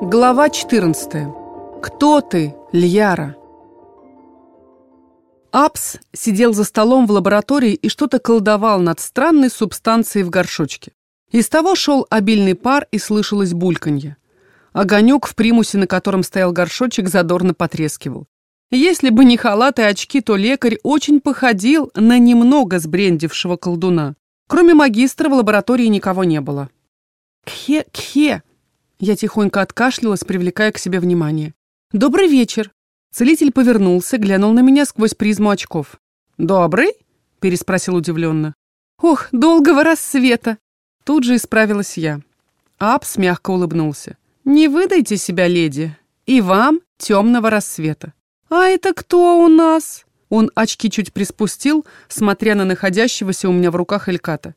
Глава 14. Кто ты, Льяра? Апс сидел за столом в лаборатории и что-то колдовал над странной субстанцией в горшочке. Из того шел обильный пар и слышалось бульканье. Огонек в примусе, на котором стоял горшочек, задорно потрескивал. Если бы не халат и очки, то лекарь очень походил на немного сбрендившего колдуна. Кроме магистра в лаборатории никого не было. «Кхе-кхе!» Я тихонько откашлялась, привлекая к себе внимание. «Добрый вечер!» Целитель повернулся, глянул на меня сквозь призму очков. «Добрый?» — переспросил удивленно. «Ох, долгого рассвета!» Тут же исправилась я. Апс мягко улыбнулся. «Не выдайте себя, леди. И вам темного рассвета». «А это кто у нас?» Он очки чуть приспустил, смотря на находящегося у меня в руках Эльката.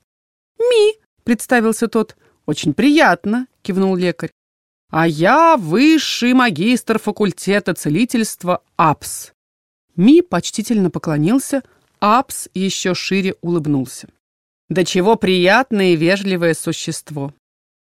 «Ми», — представился тот. «Очень приятно», — кивнул лекарь. «А я высший магистр факультета целительства АПС». Ми почтительно поклонился, Апс еще шире улыбнулся. «Да чего приятное и вежливое существо!»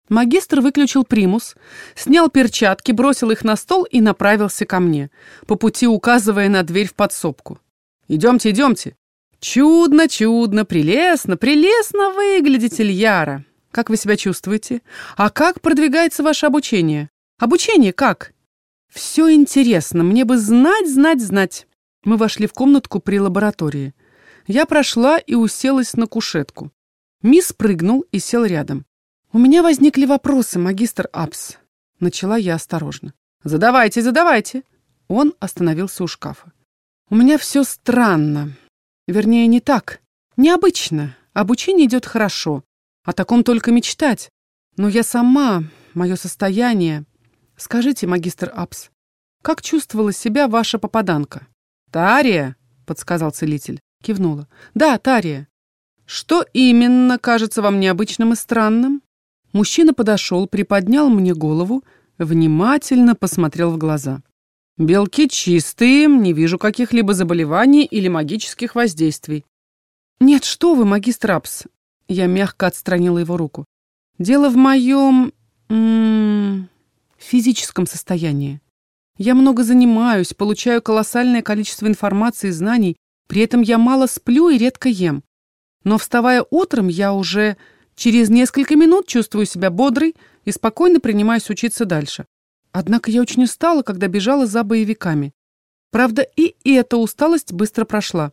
Магистр выключил примус, снял перчатки, бросил их на стол и направился ко мне, по пути указывая на дверь в подсобку. «Идемте, идемте!» «Чудно, чудно, прелестно, прелестно выглядите, Ильяра!» Как вы себя чувствуете? А как продвигается ваше обучение? Обучение как? Все интересно, мне бы знать, знать, знать. Мы вошли в комнатку при лаборатории. Я прошла и уселась на кушетку. Мисс прыгнул и сел рядом. «У меня возникли вопросы, магистр Апс». Начала я осторожно. «Задавайте, задавайте». Он остановился у шкафа. «У меня все странно. Вернее, не так. Необычно. Обучение идет хорошо. О таком только мечтать. Но я сама, мое состояние... Скажите, магистр Апс, как чувствовала себя ваша попаданка? Тария, подсказал целитель. Кивнула. Да, Тария. Что именно кажется вам необычным и странным? Мужчина подошел, приподнял мне голову, внимательно посмотрел в глаза. Белки чистые, не вижу каких-либо заболеваний или магических воздействий. Нет, что вы, магистр Апс, я мягко отстранила его руку. Дело в моем... физическом состоянии. Я много занимаюсь, получаю колоссальное количество информации и знаний, при этом я мало сплю и редко ем. Но вставая утром, я уже через несколько минут чувствую себя бодрой и спокойно принимаюсь учиться дальше. Однако я очень устала, когда бежала за боевиками. Правда, и эта усталость быстро прошла.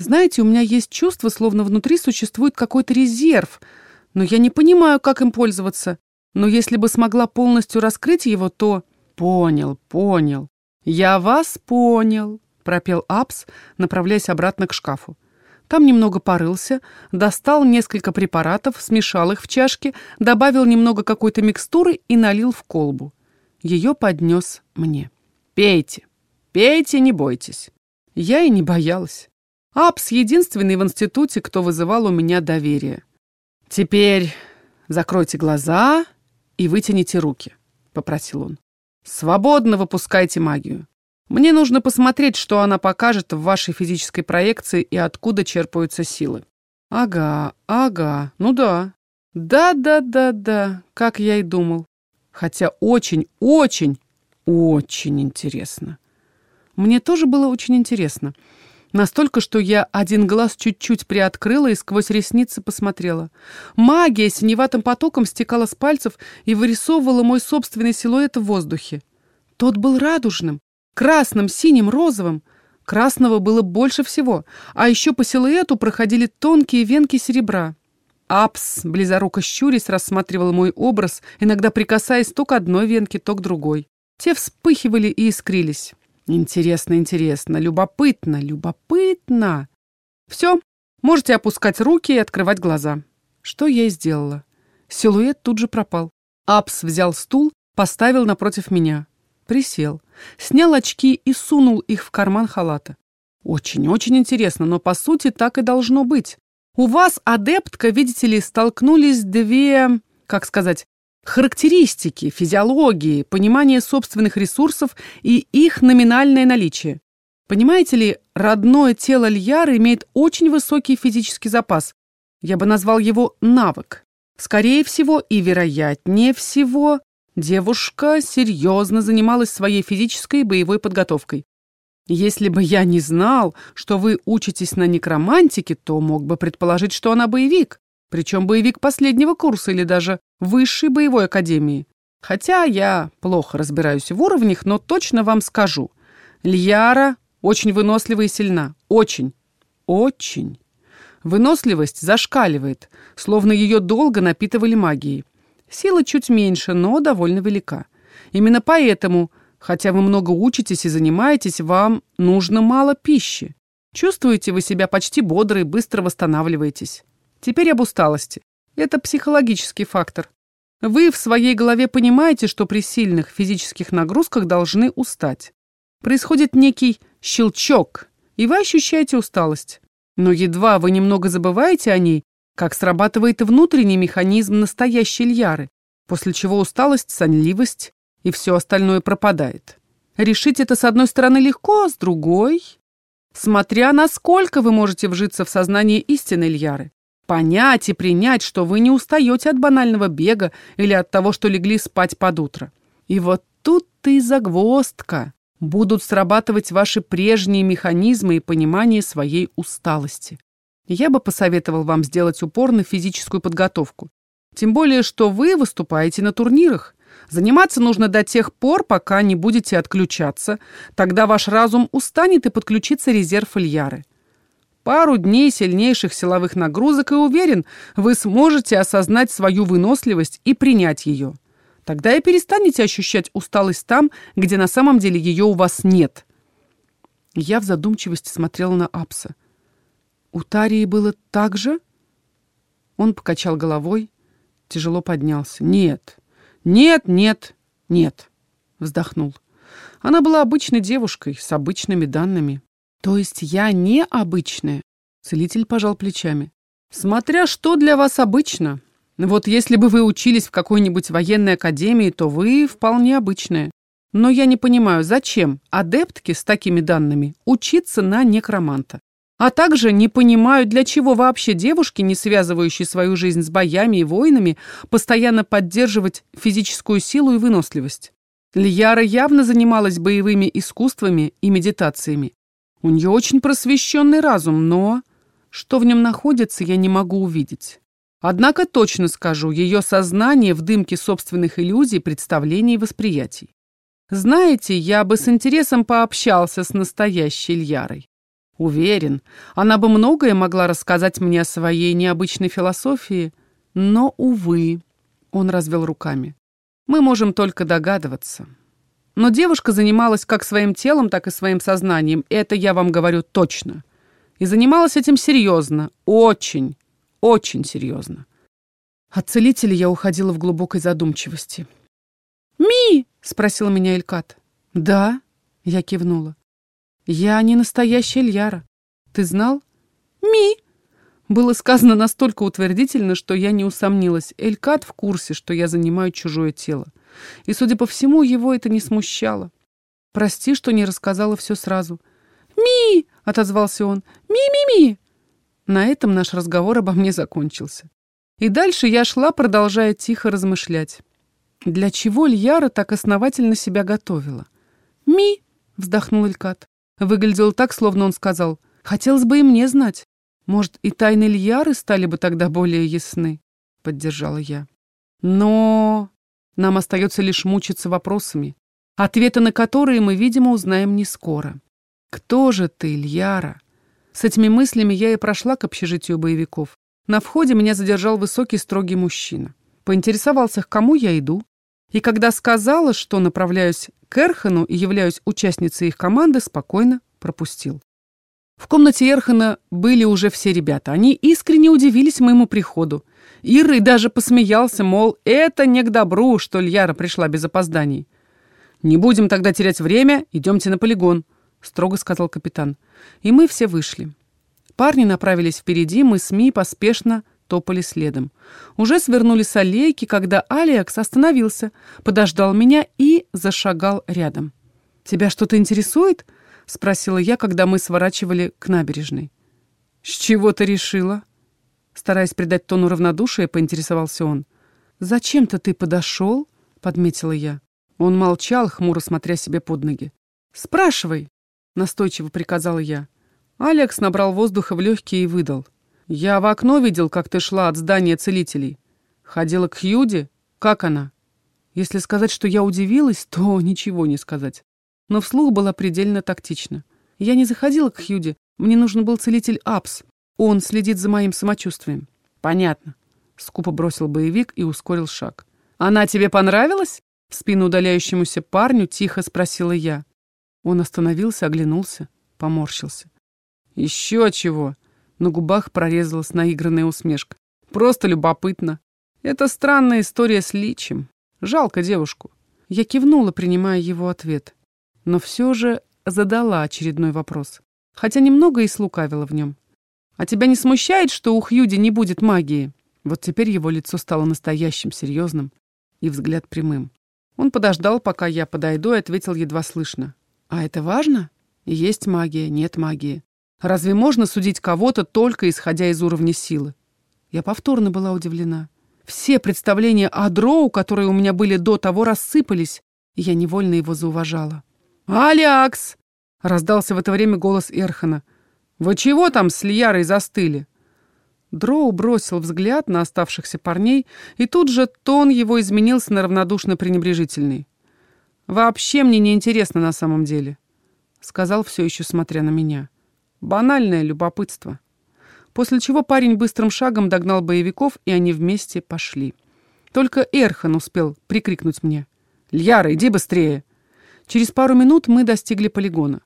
Знаете, у меня есть чувство, словно внутри существует какой-то резерв, но я не понимаю, как им пользоваться. Но если бы смогла полностью раскрыть его, то... Понял, понял. Я вас понял, пропел Апс, направляясь обратно к шкафу. Там немного порылся, достал несколько препаратов, смешал их в чашке, добавил немного какой-то микстуры и налил в колбу. Ее поднес мне. «Пейте, пейте, не бойтесь». Я и не боялась. Апс единственный в институте, кто вызывал у меня доверие. «Теперь закройте глаза и вытяните руки», — попросил он. «Свободно выпускайте магию. Мне нужно посмотреть, что она покажет в вашей физической проекции и откуда черпаются силы». «Ага, ага, ну да. Да-да-да-да, как я и думал. Хотя очень, очень, очень интересно. Мне тоже было очень интересно». Настолько, что я один глаз чуть-чуть приоткрыла и сквозь ресницы посмотрела. Магия синеватым потоком стекала с пальцев и вырисовывала мой собственный силуэт в воздухе. Тот был радужным, красным, синим, розовым. Красного было больше всего, а еще по силуэту проходили тонкие венки серебра. Апс, близоруко щурясь, рассматривал мой образ, иногда прикасаясь то к одной венке, то к другой. Те вспыхивали и искрились. Интересно, интересно, любопытно, любопытно. Все, можете опускать руки и открывать глаза. Что я и сделала. Силуэт тут же пропал. Апс взял стул, поставил напротив меня. Присел, снял очки и сунул их в карман халата. Очень-очень интересно, но по сути так и должно быть. У вас, адептка, видите ли, столкнулись две, как сказать, характеристики, физиологии, понимание собственных ресурсов и их номинальное наличие. Понимаете ли, родное тело Льяры имеет очень высокий физический запас. Я бы назвал его навык. Скорее всего и вероятнее всего, Девушка серьезно занималась своей физической и боевой подготовкой. Если бы я не знал, что вы учитесь на некромантике, то мог бы предположить, что она боевик. Причем боевик последнего курса или даже высшей боевой академии. Хотя я плохо разбираюсь в уровнях, но точно вам скажу. Льяра очень вынослива и сильна. Очень. Очень. Выносливость зашкаливает, словно ее долго напитывали магией. Сила чуть меньше, но довольно велика. Именно поэтому Хотя вы много учитесь и занимаетесь, вам нужно мало пищи. Чувствуете вы себя почти бодро и быстро восстанавливаетесь. Теперь об усталости. Это психологический фактор. Вы в своей голове понимаете, что при сильных физических нагрузках должны устать. Происходит некий щелчок, и вы ощущаете усталость. Но едва вы немного забываете о ней, как срабатывает внутренний механизм настоящей льяры, после чего усталость, сонливость и все остальное пропадает. Решить это с одной стороны легко, а с другой... Смотря насколько вы можете вжиться в сознание истинной Ильяры. Понять и принять, что вы не устаете от банального бега или от того, что легли спать под утро. И вот тут-то и загвоздка. Будут срабатывать ваши прежние механизмы и понимание своей усталости. Я бы посоветовал вам сделать упор на физическую подготовку. Тем более, что вы выступаете на турнирах. Заниматься нужно до тех пор, пока не будете отключаться. Тогда ваш разум устанет и подключится резерв Ильяры. Пару дней сильнейших силовых нагрузок, и уверен, вы сможете осознать свою выносливость и принять ее. Тогда и перестанете ощущать усталость там, где на самом деле ее у вас нет. Я в задумчивости смотрела на Апса. У Тарии было так же? Он покачал головой, тяжело поднялся. Нет, «Нет, нет, нет», — вздохнул. Она была обычной девушкой с обычными данными. «То есть я не обычная?» Целитель пожал плечами. «Смотря что для вас обычно. Вот если бы вы учились в какой-нибудь военной академии, то вы вполне обычная. Но я не понимаю, зачем адептке с такими данными учиться на некроманта? А также не понимаю, для чего вообще девушки, не связывающие свою жизнь с боями и войнами, постоянно поддерживать физическую силу и выносливость. Льяра явно занималась боевыми искусствами и медитациями. У нее очень просвещенный разум, но что в нем находится, я не могу увидеть. Однако точно скажу, ее сознание в дымке собственных иллюзий, представлений и восприятий. Знаете, я бы с интересом пообщался с настоящей Льярой. Уверен, она бы многое могла рассказать мне о своей необычной философии, но, увы, он развел руками. Мы можем только догадываться. Но девушка занималась как своим телом, так и своим сознанием, это я вам говорю точно. И занималась этим серьезно, очень, очень серьезно. От целителя я уходила в глубокой задумчивости. «Ми!» — спросила меня Элькат. «Да», — я кивнула. «Я не настоящая Льяра. Ты знал?» «Ми!» Было сказано настолько утвердительно, что я не усомнилась. Элькат в курсе, что я занимаю чужое тело. И, судя по всему, его это не смущало. «Прости, что не рассказала все сразу». «Ми!» — отозвался он. «Ми-ми-ми!» На этом наш разговор обо мне закончился. И дальше я шла, продолжая тихо размышлять. Для чего Льяра так основательно себя готовила? «Ми!» — вздохнул Элькат. Выглядел так, словно он сказал, «Хотелось бы и мне знать. Может, и тайны Льяры стали бы тогда более ясны?» — поддержала я. «Но нам остается лишь мучиться вопросами, ответы на которые мы, видимо, узнаем не скоро. Кто же ты, Льяра?» С этими мыслями я и прошла к общежитию боевиков. На входе меня задержал высокий строгий мужчина. Поинтересовался, к кому я иду. И когда сказала, что направляюсь к Эрхану и являюсь участницей их команды, спокойно пропустил. В комнате Эрхана были уже все ребята. Они искренне удивились моему приходу. Иры даже посмеялся, мол, это не к добру, что Льяра пришла без опозданий. «Не будем тогда терять время, идемте на полигон», — строго сказал капитан. И мы все вышли. Парни направились впереди, мы с Ми поспешно топали следом. Уже свернули с аллейки, когда Алиакс остановился, подождал меня и зашагал рядом. «Тебя что-то интересует?» — спросила я, когда мы сворачивали к набережной. «С чего ты решила?» Стараясь придать тону равнодушия, поинтересовался он. «Зачем-то ты подошел, — подметила я. Он молчал, хмуро смотря себе под ноги. «Спрашивай», — настойчиво приказала я. Алекс набрал воздуха в легкие и выдал. «Я в окно видел, как ты шла от здания целителей. Ходила к Хьюди? Как она?» Если сказать, что я удивилась, то ничего не сказать. Но вслух была предельно тактична. Я не заходила к Хьюди, мне нужен был целитель Апс. Он следит за моим самочувствием. Понятно. Скупо бросил боевик и ускорил шаг. «Она тебе понравилась?» В спину удаляющемуся парню тихо спросила я. Он остановился, оглянулся, поморщился. «Еще чего!» На губах прорезалась наигранная усмешка. «Просто любопытно. Это странная история с личем. Жалко девушку». Я кивнула, принимая его ответ. Но все же задала очередной вопрос. Хотя немного и слукавила в нем. «А тебя не смущает, что у Хьюди не будет магии?» Вот теперь его лицо стало настоящим, серьезным и взгляд прямым. Он подождал, пока я подойду, и ответил едва слышно. «А это важно? Есть магия, нет магии. Разве можно судить кого-то только исходя из уровня силы?» Я повторно была удивлена. Все представления о Дроу, которые у меня были до того, рассыпались, и я невольно его зауважала. «Алякс!» — раздался в это время голос Эрхана. «Вы чего там с Льярой застыли?» Дроу бросил взгляд на оставшихся парней, и тут же тон его изменился на равнодушно-пренебрежительный. «Вообще мне не интересно на самом деле», — сказал все еще смотря на меня. «Банальное любопытство». После чего парень быстрым шагом догнал боевиков, и они вместе пошли. Только Эрхан успел прикрикнуть мне. «Льяра, иди быстрее!» Через пару минут мы достигли полигона.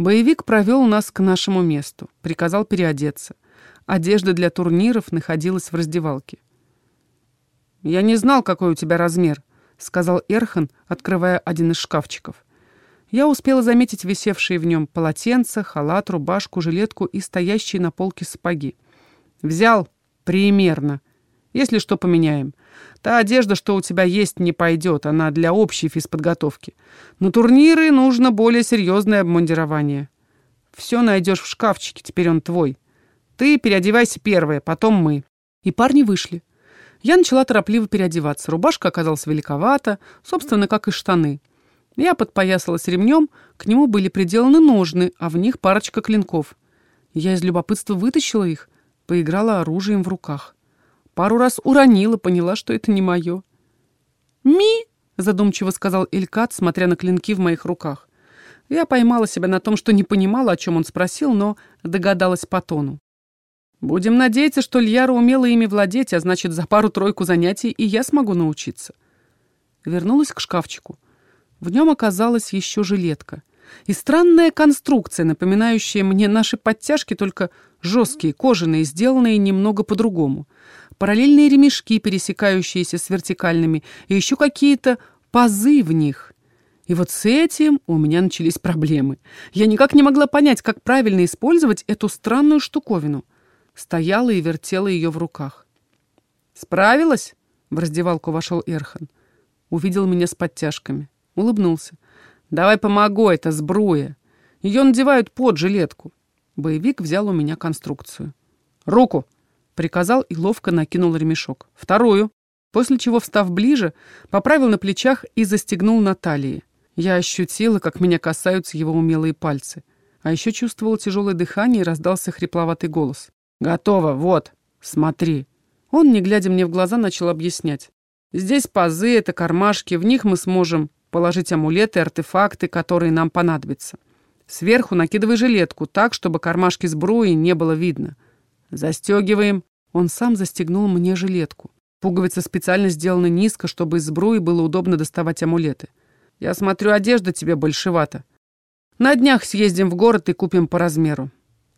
Боевик провел нас к нашему месту, приказал переодеться. Одежда для турниров находилась в раздевалке. «Я не знал, какой у тебя размер», — сказал Эрхан, открывая один из шкафчиков. Я успела заметить висевшие в нем полотенца, халат, рубашку, жилетку и стоящие на полке сапоги. «Взял примерно. Если что, поменяем. Та одежда, что у тебя есть, не пойдет, она для общей физподготовки. На турниры нужно более серьезное обмундирование. Все найдешь в шкафчике, теперь он твой. Ты переодевайся первая, потом мы». И парни вышли. Я начала торопливо переодеваться. Рубашка оказалась великовата, собственно, как и штаны. Я подпоясалась ремнем, к нему были приделаны ножны, а в них парочка клинков. Я из любопытства вытащила их, поиграла оружием в руках. Пару раз уронила, поняла, что это не мое. «Ми!» — задумчиво сказал Элькат, смотря на клинки в моих руках. Я поймала себя на том, что не понимала, о чем он спросил, но догадалась по тону. Будем надеяться, что Льяра умела ими владеть, а значит, за пару-тройку занятий и я смогу научиться. Вернулась к шкафчику. В нем оказалась еще жилетка. И странная конструкция, напоминающая мне наши подтяжки, только жесткие, кожаные, сделанные немного по-другому. Параллельные ремешки, пересекающиеся с вертикальными, и еще какие-то пазы в них. И вот с этим у меня начались проблемы. Я никак не могла понять, как правильно использовать эту странную штуковину — стояла и вертела ее в руках. «Справилась?» — в раздевалку вошел Эрхан. Увидел меня с подтяжками. Улыбнулся. «Давай помогу, это сбруя. Ее надевают под жилетку». Боевик взял у меня конструкцию. «Руку!» — приказал и ловко накинул ремешок. «Вторую!» После чего, встав ближе, поправил на плечах и застегнул на талии. Я ощутила, как меня касаются его умелые пальцы. А еще чувствовала тяжелое дыхание и раздался хрипловатый голос. «Готово, вот, смотри». Он, не глядя мне в глаза, начал объяснять. «Здесь пазы, это кармашки, в них мы сможем положить амулеты, артефакты, которые нам понадобятся. Сверху накидывай жилетку так, чтобы кармашки с бруи не было видно. Застегиваем». Он сам застегнул мне жилетку. Пуговицы специально сделаны низко, чтобы из сбруи было удобно доставать амулеты. Я смотрю, одежда тебе большевата. На днях съездим в город и купим по размеру.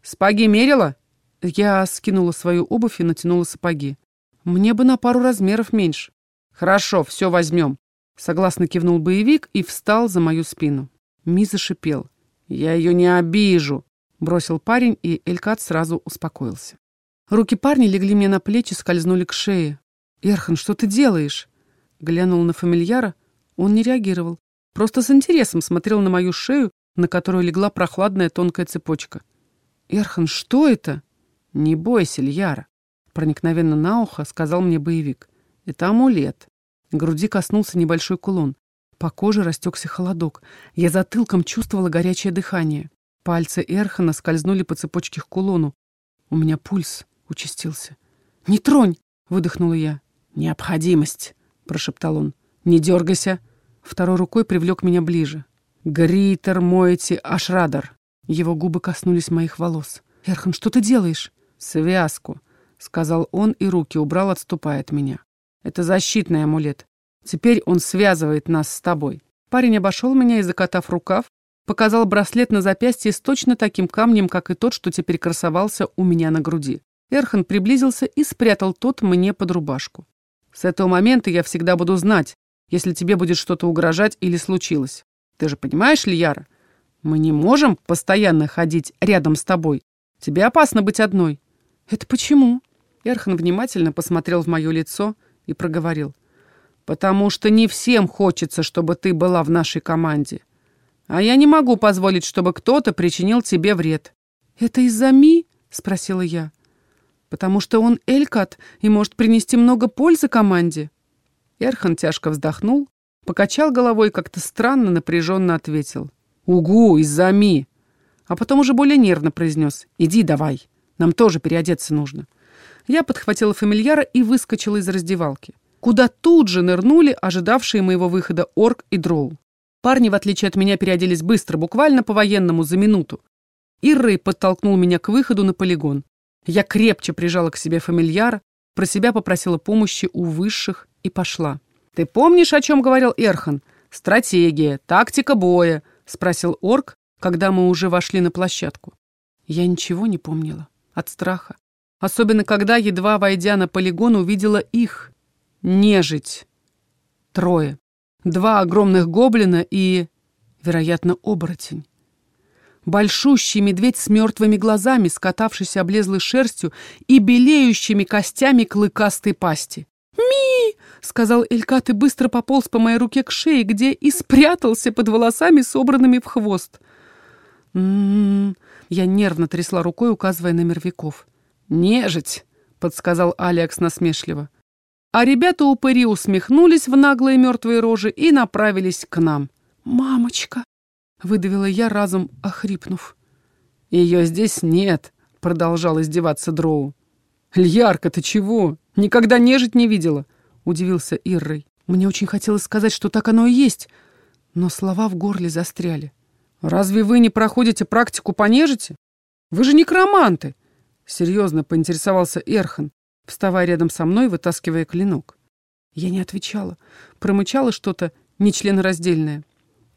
Спаги мерила? Я скинула свою обувь и натянула сапоги. Мне бы на пару размеров меньше. Хорошо, все возьмем. Согласно кивнул боевик и встал за мою спину. Ми зашипел. Я ее не обижу. Бросил парень, и Элькат сразу успокоился. Руки парня легли мне на плечи, скользнули к шее. «Эрхан, что ты делаешь?» Глянул на фамильяра. Он не реагировал. Просто с интересом смотрел на мою шею, на которую легла прохладная тонкая цепочка. «Эрхан, что это?» «Не бойся, Льяра», — проникновенно на ухо сказал мне боевик. «Это амулет. груди коснулся небольшой кулон. По коже растекся холодок. Я затылком чувствовала горячее дыхание. Пальцы Эрхана скользнули по цепочке к кулону. У меня пульс участился. «Не тронь!» — выдохнула я. «Необходимость!» — прошептал он. «Не дергайся!» Второй рукой привлек меня ближе. «Гритер Мойти Ашрадар!» Его губы коснулись моих волос. «Эрхан, что ты делаешь?» «Связку», — сказал он и руки убрал, отступая от меня. «Это защитный амулет. Теперь он связывает нас с тобой». Парень обошел меня и, закатав рукав, показал браслет на запястье с точно таким камнем, как и тот, что теперь красовался у меня на груди. Эрхан приблизился и спрятал тот мне под рубашку. «С этого момента я всегда буду знать, если тебе будет что-то угрожать или случилось. Ты же понимаешь, Лияра? Мы не можем постоянно ходить рядом с тобой. Тебе опасно быть одной. Это почему? Эрхан внимательно посмотрел в мое лицо и проговорил. Потому что не всем хочется, чтобы ты была в нашей команде. А я не могу позволить, чтобы кто-то причинил тебе вред. Это из-за Ми? Спросила я. Потому что он Элькат и может принести много пользы команде. Эрхан тяжко вздохнул, покачал головой и как-то странно напряженно ответил. «Угу, из-за Ми!» А потом уже более нервно произнес. «Иди давай, нам тоже переодеться нужно». Я подхватила фамильяра и выскочила из раздевалки, куда тут же нырнули ожидавшие моего выхода орк и дроу. Парни, в отличие от меня, переоделись быстро, буквально по-военному, за минуту. Иррей подтолкнул меня к выходу на полигон. Я крепче прижала к себе фамильяра, про себя попросила помощи у высших и пошла. «Ты помнишь, о чем говорил Эрхан? Стратегия, тактика боя, — спросил орк, когда мы уже вошли на площадку. Я ничего не помнила. От страха. Особенно, когда, едва войдя на полигон, увидела их. Нежить. Трое. Два огромных гоблина и, вероятно, оборотень. Большущий медведь с мертвыми глазами, скатавшийся облезлой шерстью и белеющими костями клыкастой пасти. «Ми!» — сказал Элькат и быстро пополз по моей руке к шее, где и спрятался под волосами, собранными в хвост. «М-м-м...» Я нервно трясла рукой, указывая на мертвяков. «Нежить!» — подсказал Алекс насмешливо. А ребята-упыри усмехнулись в наглые мертвые рожи и направились к нам. «Мамочка!» — выдавила я, разом охрипнув. «Ее здесь нет!» — продолжал издеваться Дроу. «Льярка, ты чего? Никогда нежить не видела?» — удивился Иррой. Мне очень хотелось сказать, что так оно и есть, но слова в горле застряли. «Разве вы не проходите практику по нежити? Вы же некроманты!» Серьезно поинтересовался Эрхан, вставая рядом со мной, вытаскивая клинок. Я не отвечала, промычала что-то нечленораздельное.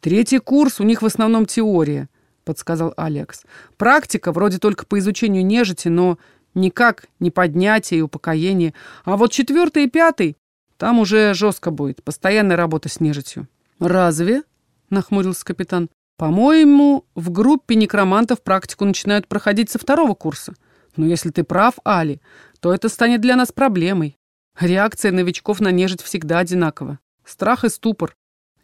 «Третий курс, у них в основном теория», — подсказал Алекс. «Практика вроде только по изучению нежити, но Никак не поднятие и упокоение. А вот четвертый и пятый, там уже жестко будет. Постоянная работа с нежитью. «Разве?» — нахмурился капитан. «По-моему, в группе некромантов практику начинают проходить со второго курса. Но если ты прав, Али, то это станет для нас проблемой. Реакция новичков на нежить всегда одинакова. Страх и ступор.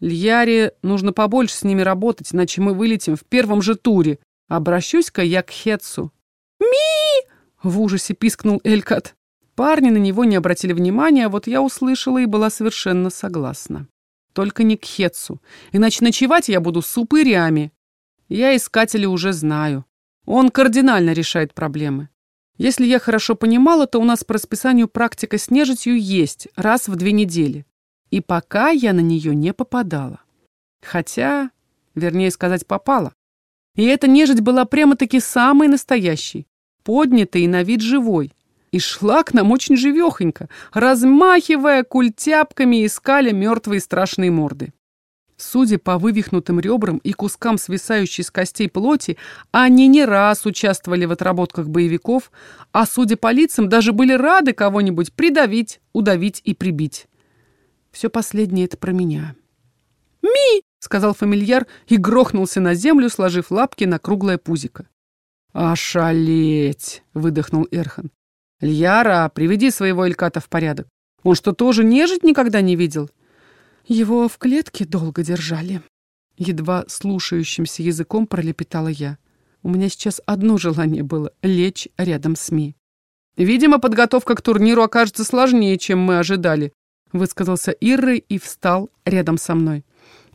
Льяре нужно побольше с ними работать, иначе мы вылетим в первом же туре. Обращусь-ка я к Хетсу». «Ми!» В ужасе пискнул Элькат. Парни на него не обратили внимания, а вот я услышала и была совершенно согласна. Только не к Хетсу, иначе ночевать я буду с упырями. Я искателя уже знаю. Он кардинально решает проблемы. Если я хорошо понимала, то у нас по расписанию практика с нежитью есть раз в две недели. И пока я на нее не попадала. Хотя, вернее сказать, попала. И эта нежить была прямо-таки самой настоящей поднятый и на вид живой. И шла к нам очень живехонько, размахивая культяпками и искали мертвые страшные морды. Судя по вывихнутым ребрам и кускам свисающей с костей плоти, они не раз участвовали в отработках боевиков, а, судя по лицам, даже были рады кого-нибудь придавить, удавить и прибить. Все последнее — это про меня. «Ми!» — сказал фамильяр и грохнулся на землю, сложив лапки на круглое пузико. «Ошалеть!» — выдохнул Эрхан. «Льяра, приведи своего Эльката в порядок. Он что, тоже нежить никогда не видел?» «Его в клетке долго держали». Едва слушающимся языком пролепетала я. У меня сейчас одно желание было — лечь рядом с Ми. «Видимо, подготовка к турниру окажется сложнее, чем мы ожидали», высказался Ирры и встал рядом со мной.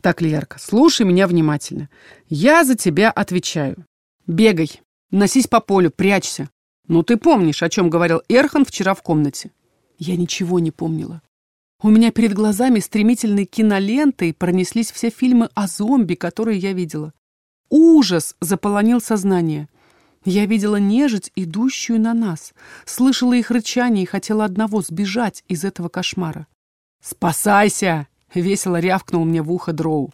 Так, Лерка, слушай меня внимательно. Я за тебя отвечаю. Бегай, носись по полю, прячься. Ну, ты помнишь, о чем говорил Эрхан вчера в комнате? Я ничего не помнила. У меня перед глазами стремительной кинолентой пронеслись все фильмы о зомби, которые я видела. Ужас заполонил сознание. Я видела нежить, идущую на нас, слышала их рычание и хотела одного сбежать из этого кошмара. «Спасайся!» — весело рявкнул мне в ухо дроу.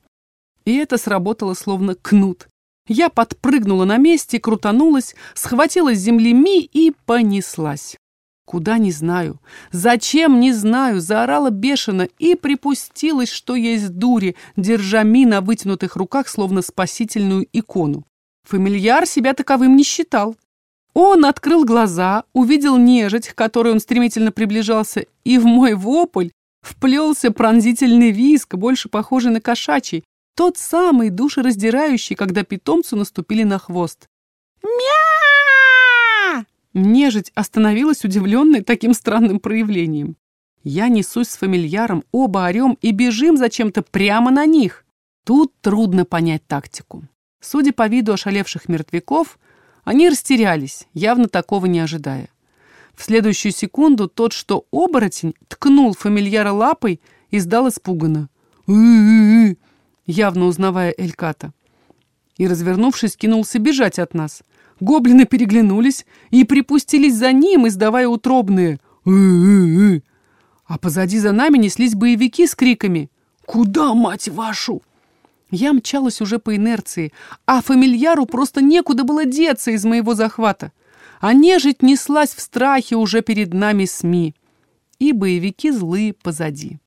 И это сработало словно кнут. Я подпрыгнула на месте, крутанулась, схватила с земли Ми и понеслась. Куда не знаю, зачем не знаю, заорала бешено и припустилась, что есть дури, держа Ми на вытянутых руках, словно спасительную икону. Фамильяр себя таковым не считал. Он открыл глаза, увидел нежить, к которой он стремительно приближался, и в мой вопль вплелся пронзительный виск, больше похожий на кошачий, тот самый душераздирающий, когда питомцу наступили на хвост. «Мя!» Нежить остановилась, удивленной таким странным проявлением. Я несусь с фамильяром, оба орем и бежим зачем-то прямо на них. Тут трудно понять тактику. Судя по виду ошалевших мертвяков, они растерялись, явно такого не ожидая. В следующую секунду тот, что оборотень, ткнул фамильяра лапой и сдал испуганно. «У-у-у!» явно узнавая Эльката. И, развернувшись, кинулся бежать от нас. Гоблины переглянулись и припустились за ним, издавая утробные «Э-э-э!». А позади за нами неслись боевики с криками «Куда, мать вашу?» Я мчалась уже по инерции, а фамильяру просто некуда было деться из моего захвата. А нежить неслась в страхе уже перед нами СМИ. И боевики злые позади.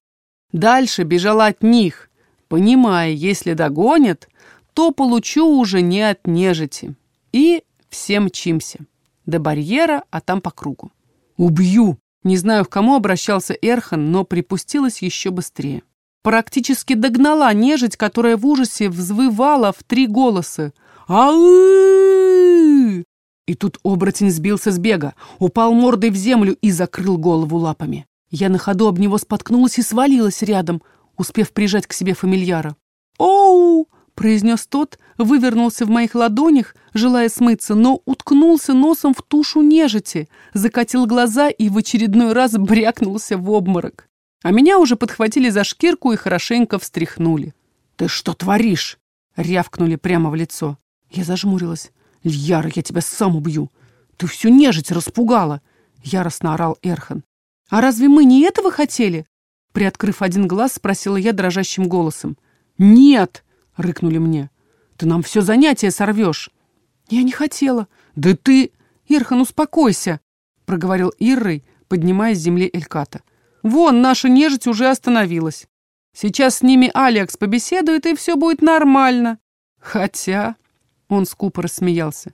Дальше бежала от них, понимая, если догонят, то получу уже не от нежити. И всем мчимся. До барьера, а там по кругу. Убью! Не знаю, к кому обращался Эрхан, но припустилась еще быстрее. Практически догнала нежить, которая в ужасе взвывала в три голоса. ау И тут оборотень сбился с бега, упал мордой в землю и закрыл голову лапами. Я на ходу об него споткнулась и свалилась рядом – успев прижать к себе фамильяра. «Оу!» — произнес тот, вывернулся в моих ладонях, желая смыться, но уткнулся носом в тушу нежити, закатил глаза и в очередной раз брякнулся в обморок. А меня уже подхватили за шкирку и хорошенько встряхнули. «Ты что творишь?» — рявкнули прямо в лицо. Я зажмурилась. «Льяра, я тебя сам убью! Ты всю нежить распугала!» — яростно орал Эрхан. «А разве мы не этого хотели?» Приоткрыв один глаз, спросила я дрожащим голосом. «Нет!» — рыкнули мне. «Ты нам все занятие сорвешь!» «Я не хотела!» «Да ты...» «Ирхан, успокойся!» — проговорил Иррой, поднимая с земли Эльката. «Вон, наша нежить уже остановилась. Сейчас с ними Алекс побеседует, и все будет нормально. Хотя...» — он скупо рассмеялся.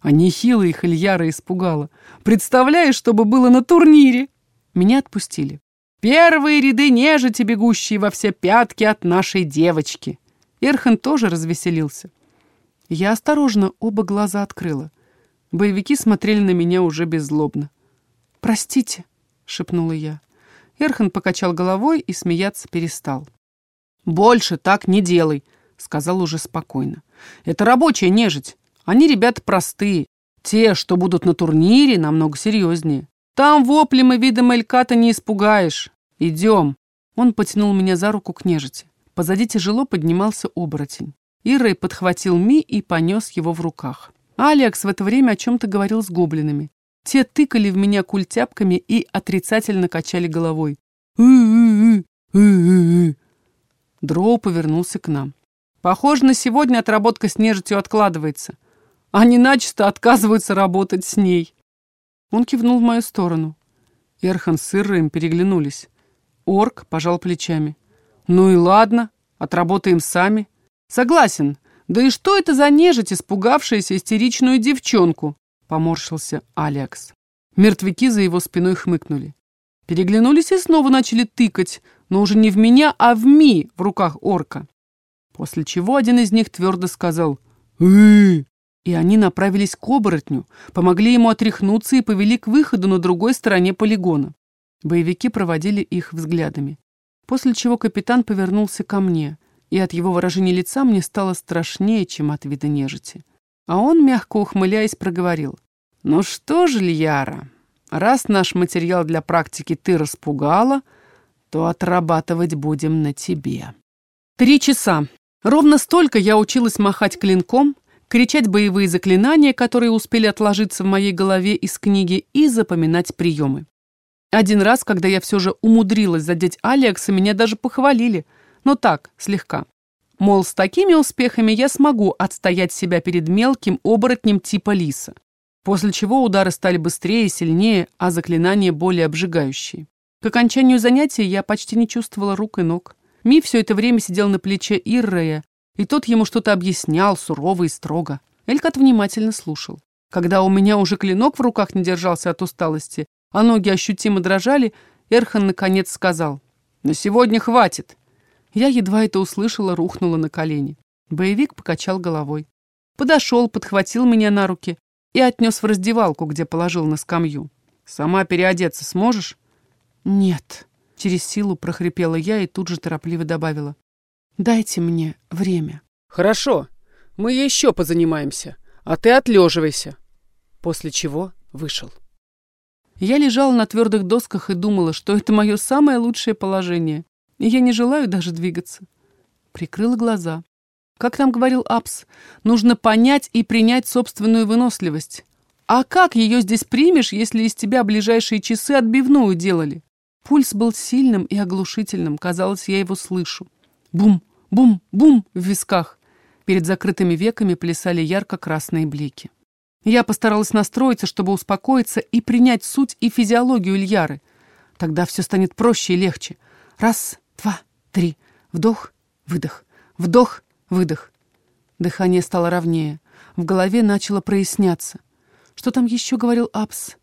А нехило их Ильяра испугала. «Представляешь, что бы было на турнире?» Меня отпустили. Первые ряды нежити, бегущие во все пятки от нашей девочки. Эрхан тоже развеселился. Я осторожно оба глаза открыла. Боевики смотрели на меня уже беззлобно. «Простите», — шепнула я. Эрхан покачал головой и смеяться перестал. «Больше так не делай», — сказал уже спокойно. «Это рабочая нежить. Они ребята простые. Те, что будут на турнире, намного серьезнее. Там воплем и видом Эльката не испугаешь. Идем. Он потянул меня за руку к нежити. Позади тяжело поднимался оборотень. Иррей подхватил Ми и понес его в руках. Алекс в это время о чем-то говорил с гоблинами. Те тыкали в меня культяпками и отрицательно качали головой. Дроу повернулся к нам. Похоже, на сегодня отработка с нежитью откладывается. Они начисто отказываются работать с ней. Он кивнул в мою сторону. Эрхан с Ирроем переглянулись. Орк пожал плечами. Ну и ладно, отработаем сами. Согласен. Да и что это за нежить, испугавшаяся истеричную девчонку? Поморщился Алекс. Мертвяки за его спиной хмыкнули. Переглянулись и снова начали тыкать, но уже не в меня, а в Ми в руках орка. После чего один из них твердо сказал «Эй!» И они направились к оборотню, помогли ему отряхнуться и повели к выходу на другой стороне полигона. Боевики проводили их взглядами. После чего капитан повернулся ко мне, и от его выражения лица мне стало страшнее, чем от вида нежити. А он, мягко ухмыляясь, проговорил. «Ну что ж, Льяра, раз наш материал для практики ты распугала, то отрабатывать будем на тебе». Три часа. Ровно столько я училась махать клинком, кричать боевые заклинания, которые успели отложиться в моей голове из книги, и запоминать приемы. Один раз, когда я все же умудрилась задеть Алекса, меня даже похвалили. Но так, слегка. Мол, с такими успехами я смогу отстоять себя перед мелким оборотнем типа лиса. После чего удары стали быстрее и сильнее, а заклинания более обжигающие. К окончанию занятия я почти не чувствовала рук и ног. Ми все это время сидел на плече Иррея, и тот ему что-то объяснял сурово и строго. Элькат внимательно слушал. Когда у меня уже клинок в руках не держался от усталости, а ноги ощутимо дрожали, Эрхан наконец сказал, «На сегодня хватит». Я едва это услышала, рухнула на колени. Боевик покачал головой. Подошел, подхватил меня на руки и отнес в раздевалку, где положил на скамью. «Сама переодеться сможешь?» «Нет», — через силу прохрипела я и тут же торопливо добавила. «Дайте мне время». «Хорошо, мы еще позанимаемся, а ты отлеживайся». После чего вышел. Я лежала на твердых досках и думала, что это мое самое лучшее положение, и я не желаю даже двигаться. Прикрыла глаза. Как там говорил Апс, нужно понять и принять собственную выносливость. А как ее здесь примешь, если из тебя ближайшие часы отбивную делали? Пульс был сильным и оглушительным, казалось, я его слышу. Бум, бум, бум в висках. Перед закрытыми веками плясали ярко-красные блики. Я постаралась настроиться, чтобы успокоиться и принять суть и физиологию Ильяры. Тогда все станет проще и легче. Раз, два, три. Вдох, выдох. Вдох, выдох. Дыхание стало ровнее. В голове начало проясняться. Что там еще говорил Апс?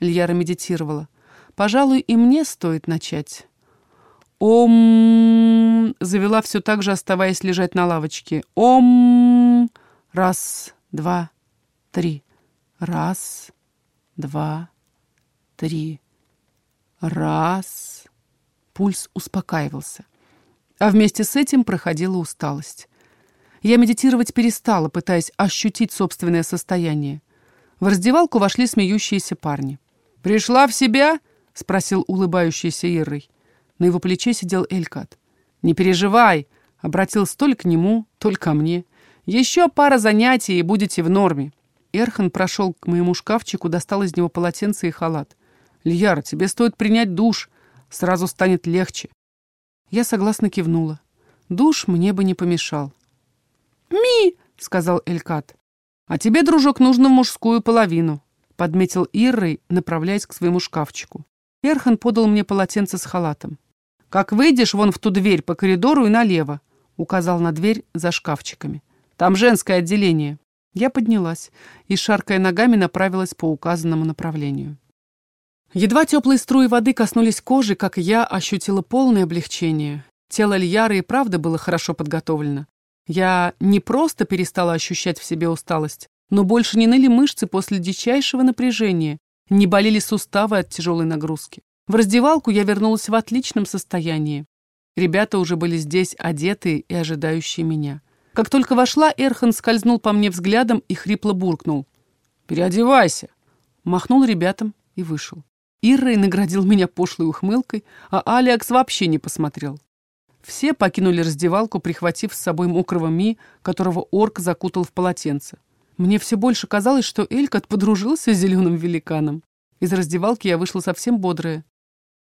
Ильяра медитировала. Пожалуй, и мне стоит начать. Ом! Завела все так же, оставаясь лежать на лавочке. Ом! Раз, два, три. Раз, два, три. Раз. Пульс успокаивался. А вместе с этим проходила усталость. Я медитировать перестала, пытаясь ощутить собственное состояние. В раздевалку вошли смеющиеся парни. «Пришла в себя?» — спросил улыбающийся Иррой. На его плече сидел Элькат. «Не переживай!» — обратился то ли к нему, то ли ко мне. «Еще пара занятий, и будете в норме. Эрхан прошел к моему шкафчику, достал из него полотенце и халат. «Льяра, тебе стоит принять душ. Сразу станет легче». Я согласно кивнула. Душ мне бы не помешал. «Ми!» — сказал Элькат. «А тебе, дружок, нужно в мужскую половину», — подметил Иррой, направляясь к своему шкафчику. Эрхан подал мне полотенце с халатом. «Как выйдешь вон в ту дверь по коридору и налево», — указал на дверь за шкафчиками. «Там женское отделение». Я поднялась и, шаркая ногами, направилась по указанному направлению. Едва теплые струи воды коснулись кожи, как я ощутила полное облегчение. Тело Льяры и правда было хорошо подготовлено. Я не просто перестала ощущать в себе усталость, но больше не ныли мышцы после дичайшего напряжения, не болели суставы от тяжелой нагрузки. В раздевалку я вернулась в отличном состоянии. Ребята уже были здесь, одетые и ожидающие меня. Как только вошла, Эрхан скользнул по мне взглядом и хрипло буркнул. «Переодевайся!» Махнул ребятам и вышел. Иррой наградил меня пошлой ухмылкой, а Алекс вообще не посмотрел. Все покинули раздевалку, прихватив с собой мокрого Ми, которого орк закутал в полотенце. Мне все больше казалось, что Элькот подружился с зеленым великаном. Из раздевалки я вышла совсем бодрая.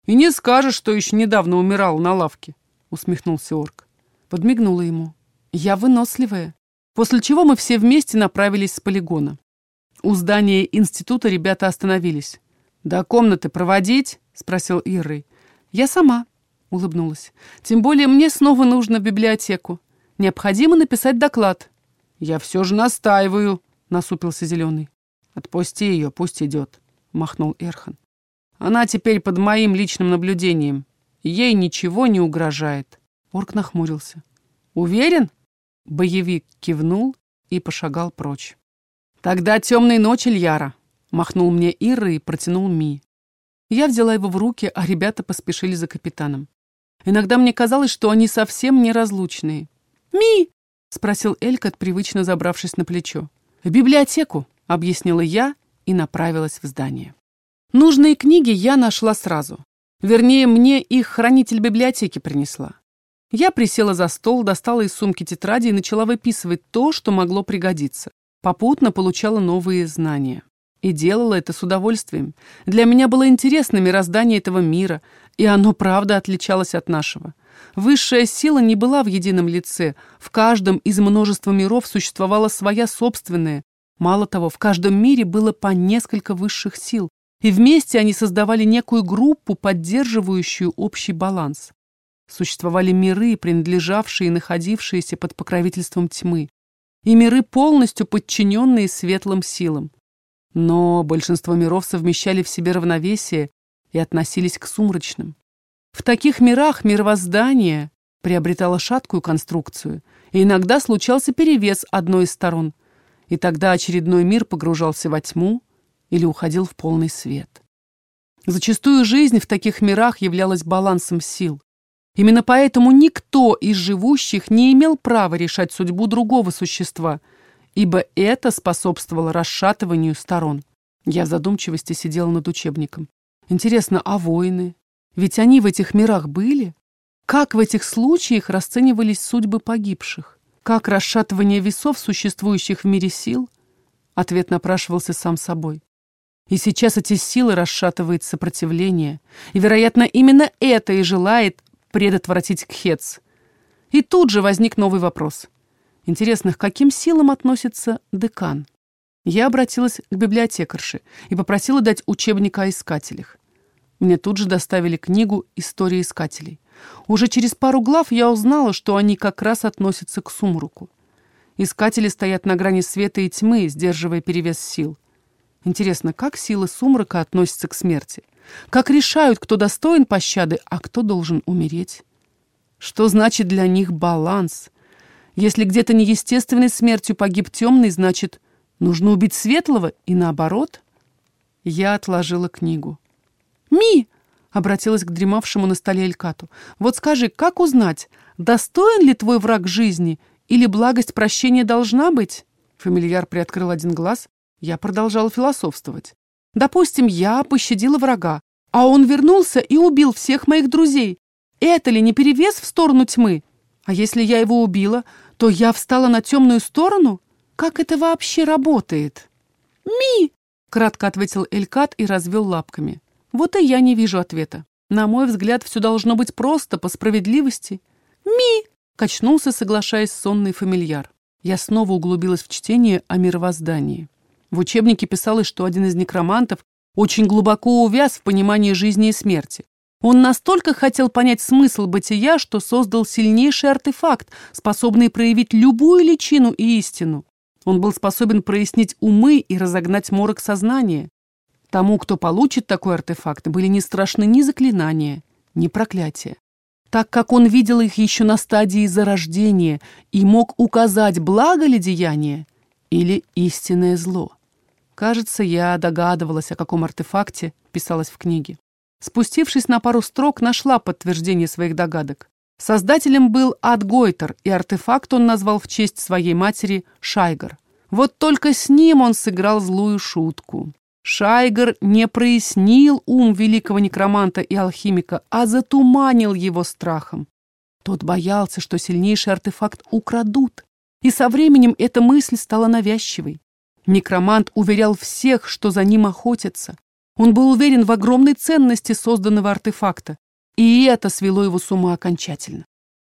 «И не скажешь, что еще недавно умирал на лавке», — усмехнулся орк. Подмигнула ему. Я выносливая. После чего мы все вместе направились с полигона. У здания института ребята остановились. «До комнаты проводить?» — спросил Иррой. «Я сама», — улыбнулась. «Тем более мне снова нужно в библиотеку. Необходимо написать доклад». «Я все же настаиваю», — насупился Зеленый. «Отпусти ее, пусть идет», — махнул Эрхан. «Она теперь под моим личным наблюдением. Ей ничего не угрожает». Орк нахмурился. «Уверен?» Боевик кивнул и пошагал прочь. «Тогда темной ночи, Льяра!» — махнул мне Ирра и протянул Ми. Я взяла его в руки, а ребята поспешили за капитаном. Иногда мне казалось, что они совсем неразлучные. «Ми!» — спросил Элькот, привычно забравшись на плечо. «В библиотеку», — объяснила я и направилась в здание. Нужные книги я нашла сразу. Вернее, мне их хранитель библиотеки принесла. Я присела за стол, достала из сумки тетради и начала выписывать то, что могло пригодиться. Попутно получала новые знания. И делала это с удовольствием. Для меня было интересно мироздание этого мира, и оно правда отличалось от нашего. Высшая сила не была в едином лице. В каждом из множества миров существовала своя собственная. Мало того, в каждом мире было по несколько высших сил, и вместе они создавали некую группу, поддерживающую общий баланс. Существовали миры, принадлежавшие и находившиеся под покровительством тьмы, и миры, полностью подчиненные светлым силам. Но большинство миров совмещали в себе равновесие и относились к сумрачным. В таких мирах мировоздание приобретало шаткую конструкцию, и иногда случался перевес одной из сторон, и тогда очередной мир погружался во тьму или уходил в полный свет. Зачастую жизнь в таких мирах являлась балансом сил. Именно поэтому никто из живущих не имел права решать судьбу другого существа, ибо это способствовало расшатыванию сторон. Я в задумчивости сидела над учебником. Интересно, а воины? Ведь они в этих мирах были? Как в этих случаях расценивались судьбы погибших? Как расшатывание весов, существующих в мире сил? Ответ напрашивался сам собой. И сейчас эти силы расшатывает сопротивление. И, вероятно, именно это и желает предотвратить Кхец. И тут же возник новый вопрос. Интересно, к каким силам относится декан? Я обратилась к библиотекарше и попросила дать учебник о искателях. Мне тут же доставили книгу «История искателей». Уже через пару глав я узнала, что они как раз относятся к сумруку. Искатели стоят на грани света и тьмы, сдерживая перевес сил. Интересно, как силы сумрака относятся к смерти? Как решают, кто достоин пощады, а кто должен умереть? Что значит для них баланс? Если где-то неестественной смертью погиб темный, значит, нужно убить светлого и наоборот? Я отложила книгу. «Ми!» — обратилась к дремавшему на столе Элькату. «Вот скажи, как узнать, достоин ли твой враг жизни или благость прощения должна быть?» Фамильяр приоткрыл один глаз. Я продолжала философствовать. «Допустим, я пощадила врага, а он вернулся и убил всех моих друзей. Это ли не перевес в сторону тьмы? А если я его убила, то я встала на темную сторону? Как это вообще работает?» «Ми!» — кратко ответил Элькат и развел лапками. Вот и я не вижу ответа. На мой взгляд, все должно быть просто, по справедливости. «Ми!» — качнулся, соглашаясь сонный фамильяр. Я снова углубилась в чтение о мировоздании. В учебнике писалось, что один из некромантов очень глубоко увяз в понимании жизни и смерти. Он настолько хотел понять смысл бытия, что создал сильнейший артефакт, способный проявить любую личину и истину. Он был способен прояснить умы и разогнать морок сознания. Тому, кто получит такой артефакт, были не страшны ни заклинания, ни проклятия. Так как он видел их еще на стадии зарождения и мог указать, благо ли деяние или истинное зло. Кажется, я догадывалась, о каком артефакте писалось в книге. Спустившись на пару строк, нашла подтверждение своих догадок. Создателем был Адгойтер, и артефакт он назвал в честь своей матери Шайгар. Вот только с ним он сыграл злую шутку. Шайгер не прояснил ум великого некроманта и алхимика, а затуманил его страхом. Тот боялся, что сильнейший артефакт украдут, и со временем эта мысль стала навязчивой. Некромант уверял всех, что за ним охотятся. Он был уверен в огромной ценности созданного артефакта, и это свело его с ума окончательно.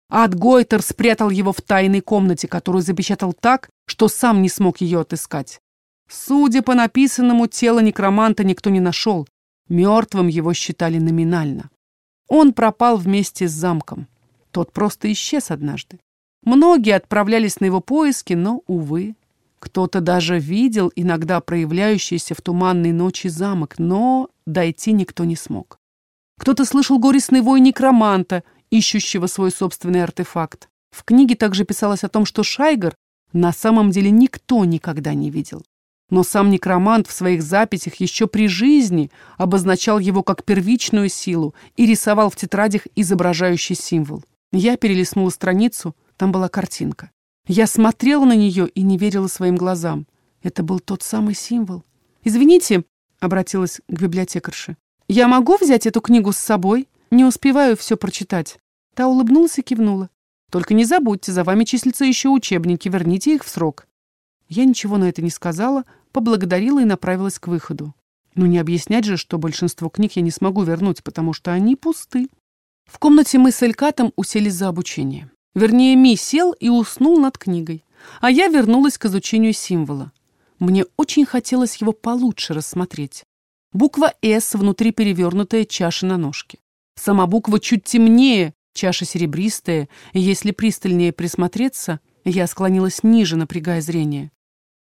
Ад Гойтер спрятал его в тайной комнате, которую запечатал так, что сам не смог ее отыскать. Судя по написанному, тело некроманта никто не нашел. Мертвым его считали номинально. Он пропал вместе с замком. Тот просто исчез однажды. Многие отправлялись на его поиски, но, увы, кто-то даже видел иногда проявляющийся в туманной ночи замок, но дойти никто не смог. Кто-то слышал горестный вой некроманта, ищущего свой собственный артефакт. В книге также писалось о том, что Шайгар на самом деле никто никогда не видел. Но сам некромант в своих записях еще при жизни обозначал его как первичную силу и рисовал в тетрадях изображающий символ. Я перелистнула страницу, там была картинка. Я смотрела на нее и не верила своим глазам. Это был тот самый символ. «Извините», — обратилась к библиотекарше, «я могу взять эту книгу с собой? Не успеваю все прочитать». Та улыбнулась и кивнула. «Только не забудьте, за вами числятся еще учебники, верните их в срок». Я ничего на это не сказала, поблагодарила и направилась к выходу. Но не объяснять же, что большинство книг я не смогу вернуть, потому что они пусты. В комнате мы с Элькатом уселись за обучение. Вернее, Ми сел и уснул над книгой, а я вернулась к изучению символа. Мне очень хотелось его получше рассмотреть. Буква «С» внутри перевернутая чаша на ножке. Сама буква чуть темнее, чаша серебристая, и если пристальнее присмотреться, я склонилась ниже, напрягая зрение.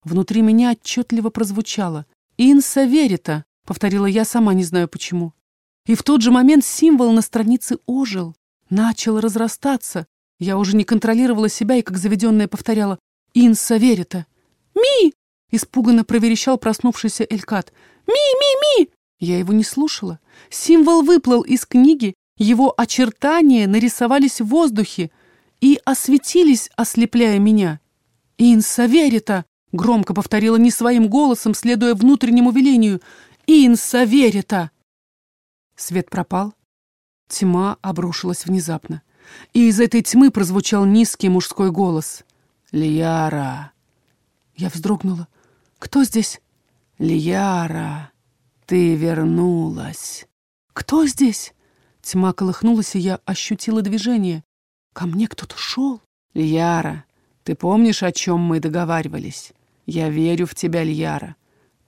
Внутри меня отчетливо прозвучало «Инса верита», — повторила я, сама не знаю почему. И в тот же момент символ на странице ожил, начал разрастаться. Я уже не контролировала себя и, как заведенная, повторяла «Инса верита». «Ми!» — испуганно проверещал проснувшийся Элькат. «Ми, ми, ми!» Я его не слушала. Символ выплыл из книги, его очертания нарисовались в воздухе и осветились, ослепляя меня. «Инса верита!» — громко повторила не своим голосом, следуя внутреннему велению. «Инса верита!» Свет пропал. Тьма обрушилась внезапно. И из этой тьмы прозвучал низкий мужской голос. «Лияра!» Я вздрогнула. «Кто здесь?» «Лияра, ты вернулась!» «Кто здесь?» Тьма колыхнулась, и я ощутила движение. Ко мне кто-то шел. «Лияра, ты помнишь, о чем мы договаривались? Я верю в тебя, Лияра.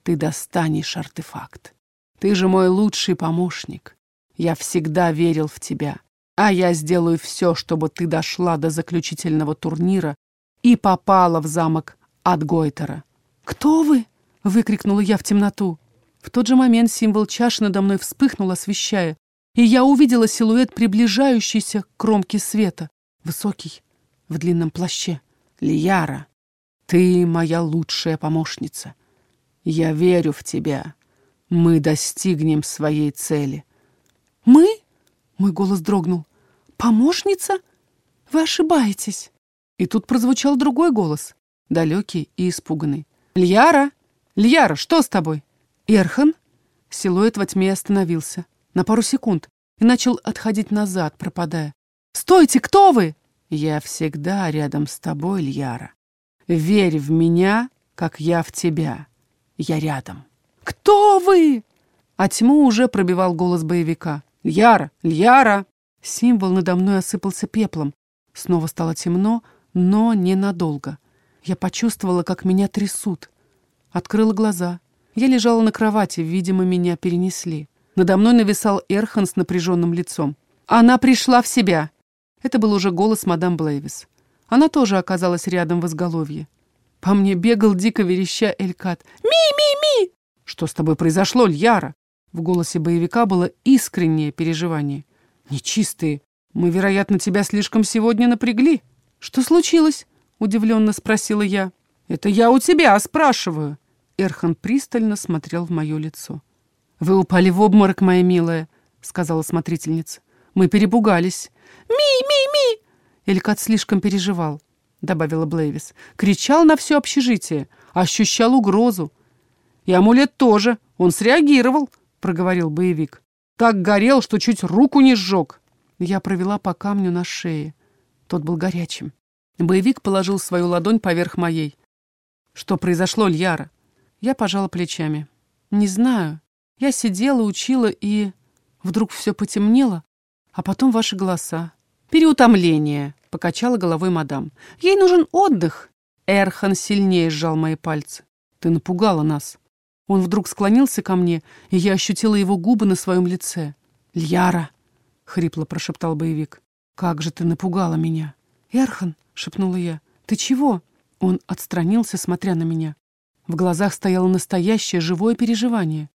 Ты достанешь артефакт. Ты же мой лучший помощник. Я всегда верил в тебя. А я сделаю все, чтобы ты дошла до заключительного турнира и попала в замок от Гойтера. «Кто вы?» — выкрикнула я в темноту. В тот же момент символ чаши надо мной вспыхнул, освещая, и я увидела силуэт, приближающийся к кромке света. Высокий, в длинном плаще. «Лияра, ты моя лучшая помощница. Я верю в тебя. Мы достигнем своей цели. Мы? Мой голос дрогнул. Помощница? Вы ошибаетесь. И тут прозвучал другой голос, далекий и испуганный. Льяра! Льяра, что с тобой? Эрхан? Силуэт во тьме остановился на пару секунд и начал отходить назад, пропадая. «Стойте, кто вы?» «Я всегда рядом с тобой, Льяра. Верь в меня, как я в тебя. Я рядом». «Кто вы?» А тьму уже пробивал голос боевика. «Льяра! Льяра!» Символ надо мной осыпался пеплом. Снова стало темно, но ненадолго. Я почувствовала, как меня трясут. Открыла глаза. Я лежала на кровати, видимо, меня перенесли. Надо мной нависал Эрхан с напряженным лицом. «Она пришла в себя!» Это был уже голос мадам Блейвис. Она тоже оказалась рядом в изголовье. По мне бегал дико вереща Элькат. «Ми-ми-ми!» «Что с тобой произошло, Льяра?» В голосе боевика было искреннее переживание. «Нечистые. Мы, вероятно, тебя слишком сегодня напрягли». «Что случилось?» — удивленно спросила я. «Это я у тебя спрашиваю». Эрхан пристально смотрел в мое лицо. «Вы упали в обморок, моя милая», — сказала смотрительница. «Мы перепугались». «Ми-ми-ми!» Элькат слишком переживал, — добавила Блейвис. Кричал на все общежитие, ощущал угрозу. И амулет тоже. Он среагировал, проговорил боевик. Так горел, что чуть руку не сжег. Я провела по камню на шее. Тот был горячим. Боевик положил свою ладонь поверх моей. Что произошло, Льяра? Я пожала плечами. Не знаю. Я сидела, учила, и... Вдруг все потемнело, а потом ваши голоса. Переутомление, покачала головой мадам. Ей нужен отдых. Эрхан сильнее сжал мои пальцы. Ты напугала нас. Он вдруг склонился ко мне, и я ощутила его губы на своем лице. «Льяра!» — хрипло прошептал боевик. «Как же ты напугала меня!» «Эрхан!» — шепнула я. «Ты чего?» Он отстранился, смотря на меня. В глазах стояло настоящее живое переживание.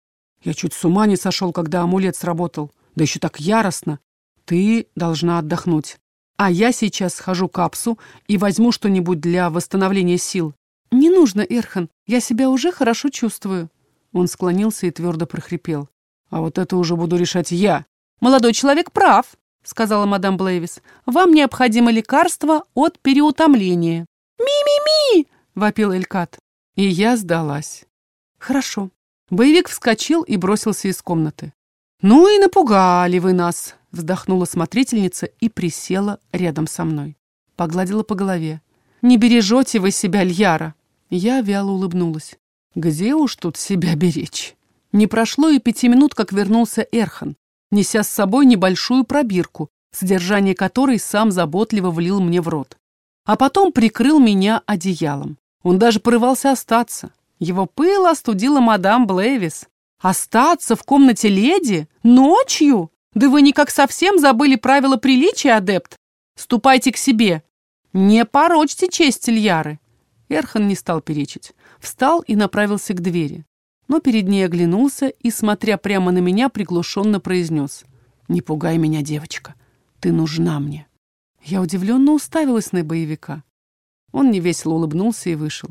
Я чуть с ума не сошел, когда амулет сработал. Да еще так яростно. Ты должна отдохнуть. А я сейчас схожу к Апсу и возьму что-нибудь для восстановления сил. Не нужно, Эрхан. Я себя уже хорошо чувствую». Он склонился и твердо прохрипел. «А вот это уже буду решать я». «Молодой человек прав», — сказала мадам Блейвис. «Вам необходимо лекарство от переутомления». «Ми-ми-ми!» — вопил Элькат. И я сдалась. «Хорошо». Боевик вскочил и бросился из комнаты. «Ну и напугали вы нас!» — вздохнула смотрительница и присела рядом со мной. Погладила по голове. «Не бережете вы себя, Льяра!» Я вяло улыбнулась. «Где уж тут себя беречь?» Не прошло и пяти минут, как вернулся Эрхан, неся с собой небольшую пробирку, содержание которой сам заботливо влил мне в рот. А потом прикрыл меня одеялом. Он даже порывался остаться. Его пыл остудила мадам Блэвис. Остаться в комнате леди? Ночью? Да вы никак совсем забыли правила приличия, адепт. Ступайте к себе. Не порочьте честь Ильяры. Эрхан не стал перечить. Встал и направился к двери. Но перед ней оглянулся и, смотря прямо на меня, приглушенно произнес. «Не пугай меня, девочка. Ты нужна мне». Я удивленно уставилась на боевика. Он невесело улыбнулся и вышел.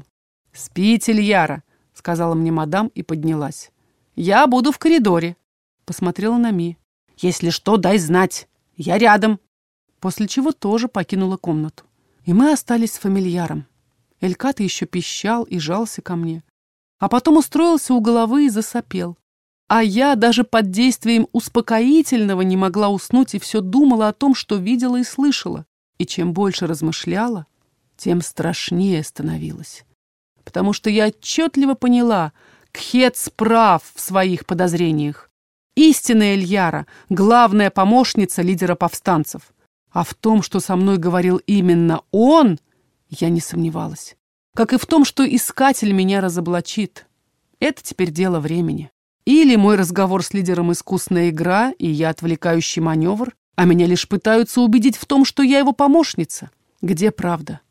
«Спите, Ильяра», — сказала мне мадам и поднялась. «Я буду в коридоре», — посмотрела на Ми. «Если что, дай знать. Я рядом». После чего тоже покинула комнату. И мы остались с фамильяром. Элькат еще пищал и жался ко мне. А потом устроился у головы и засопел. А я даже под действием успокоительного не могла уснуть и все думала о том, что видела и слышала. И чем больше размышляла, тем страшнее становилось. Потому что я отчетливо поняла, Кхец прав в своих подозрениях. Истинная Эльяра — главная помощница лидера повстанцев. А в том, что со мной говорил именно он, я не сомневалась. Как и в том, что искатель меня разоблачит. Это теперь дело времени. Или мой разговор с лидером искусная игра, и я отвлекающий маневр, а меня лишь пытаются убедить в том, что я его помощница. Где правда?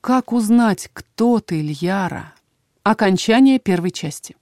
Как узнать, кто ты, Ильяра? Окончание первой части.